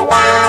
Wow.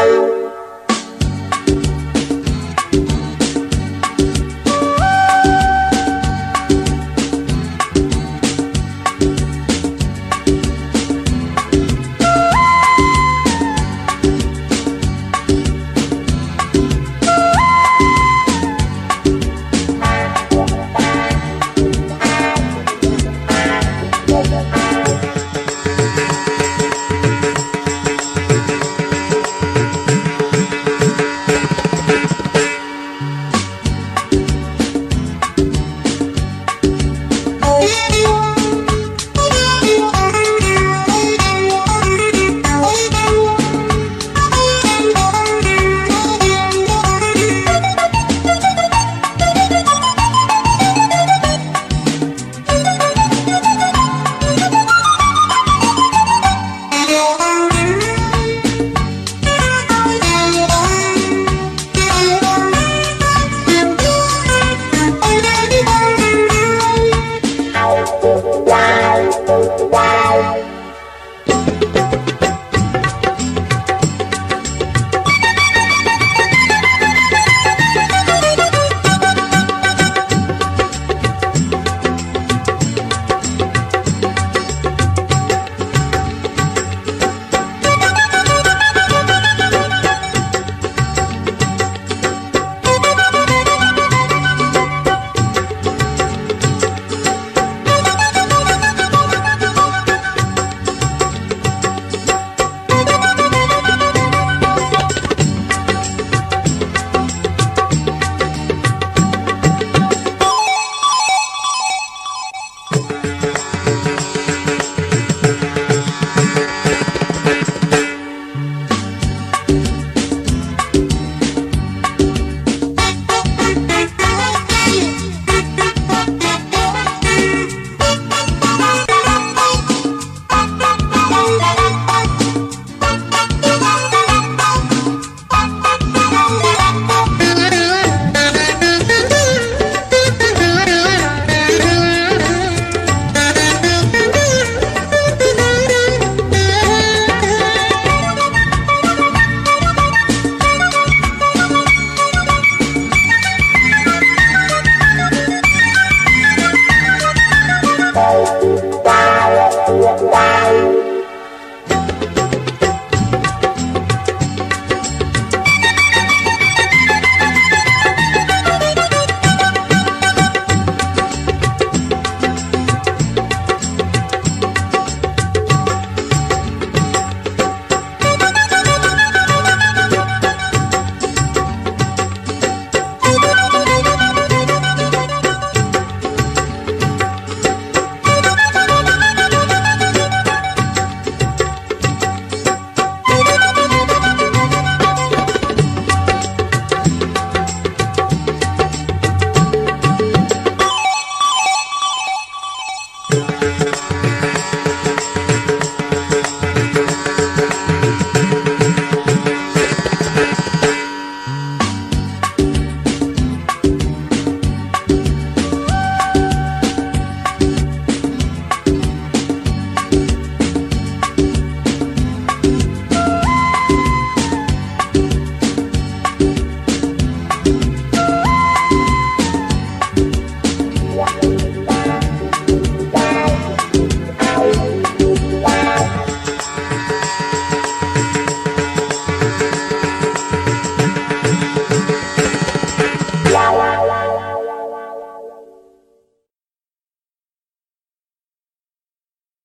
Bye.